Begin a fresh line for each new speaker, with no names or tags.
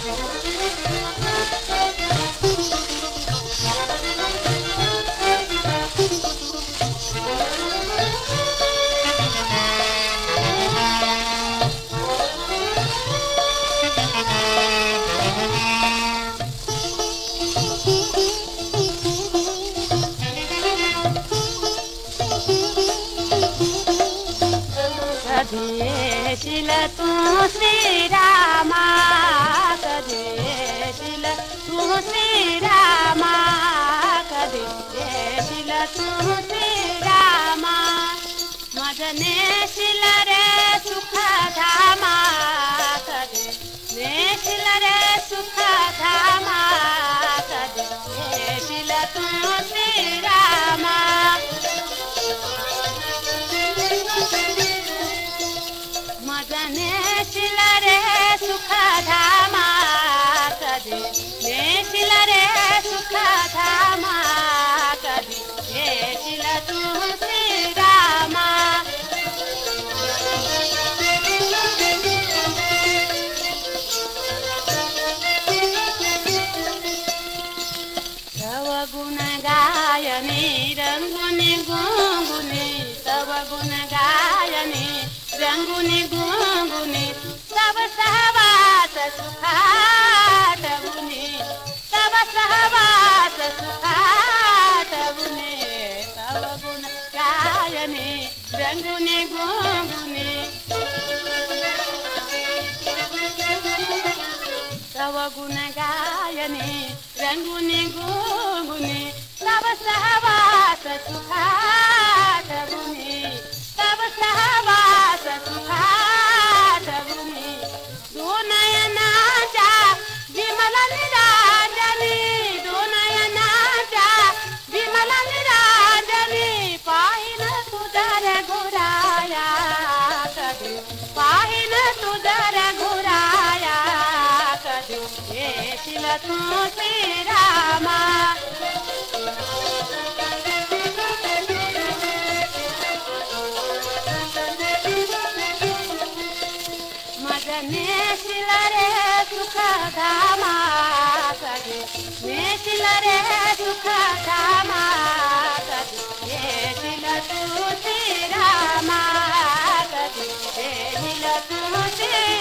Thank you. कधेशिल तू श्रीरामा कधेशिल तू श्रीरामा कधेशिल तू श्रीरामा मदनेशिल रे सुखधामा कधेशिल रे सुखधामा कधेशिल तू মেশিলারে সুখা ধামা কবি মেশিলারে সুখা ধামা কবি মেশিলা তুলসী রামা। তব গুণ গায়নে, রঙ্গুনে গুণগুনে তব গুণ গায়নে रंगुने गुंगुने तव सहवास गायने रंगुनी गुंगुनी तव गुण गायने रंगुनी गुंगुनी तव सहवास सुखाट तूं दर घुराया कजूं हे शिव तूं पीराम सुख रे सुख धामा I'm Shut the